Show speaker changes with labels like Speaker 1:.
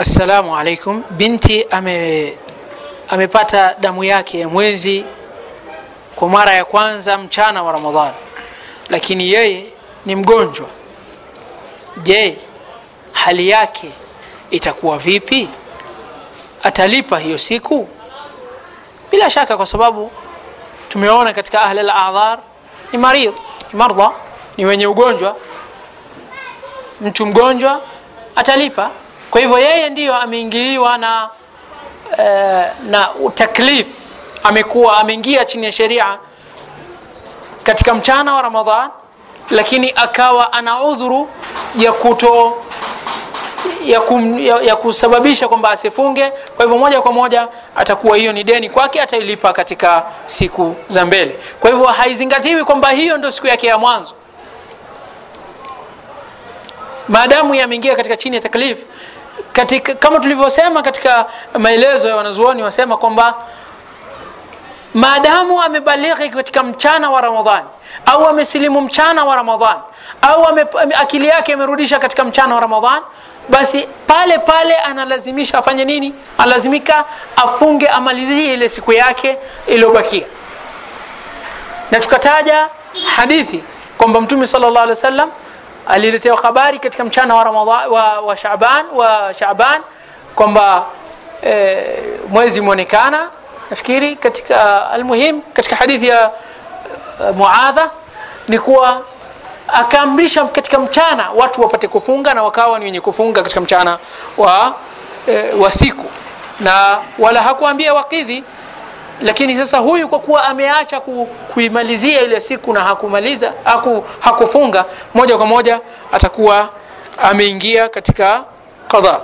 Speaker 1: assalamu alaikum. Binti ame amepata damu yake ya mwezi kwa mara ya kwanza mchana wa ramadhan. Lakini yeye ni mgonjwa. Je hali yake itakuwa vipi? Atalipa hiyo siku? Bila shaka kwa sababu tumeona katika ahli al-a'dhar ni marid ni mardha ni wenye ugonjwa. Mtu mgonjwa atalipa kwa hivyo yeye ndiyo ameingiliwa na eh, na taklif. Amekuwa ameingia chini ya sheria katika mchana wa ramadhan lakini akawa ana udhuru ya kuto ya, kum, ya, ya kusababisha kwamba asifunge. Kwa hivyo moja kwa moja atakuwa hiyo ni deni kwake atailipa katika siku za mbele. Kwa hivyo haizingatiwi kwamba hiyo ndio siku yake ya mwanzo. Maadamu yameingia katika chini ya taklif katika, kama tulivyosema katika maelezo ya wanazuoni wasema kwamba maadamu amebalighi katika mchana wa ramadhani au amesilimu mchana wa ramadhani au ame, akili yake amerudisha katika mchana wa ramadhani basi pale pale analazimisha afanye nini? Analazimika afunge amalizie ile siku yake iliyobakia. Na tukataja hadithi kwamba mtume sallallahu alaihi wasallam aliletewa habari katika mchana wa Ramadhani wa, wa Shaaban wa Shaaban kwamba e, mwezi muonekana nafikiri katika almuhim katika hadithi ya uh, Muadha ni kuwa akaamrisha katika mchana watu wapate kufunga na wakawa ni wenye kufunga katika mchana wa e, wa siku. Na wala hakuambia wakidhi lakini sasa huyu kwa kuwa ameacha ku, kuimalizia ile siku na hakumaliza haku, hakufunga moja kwa moja atakuwa ameingia katika qadha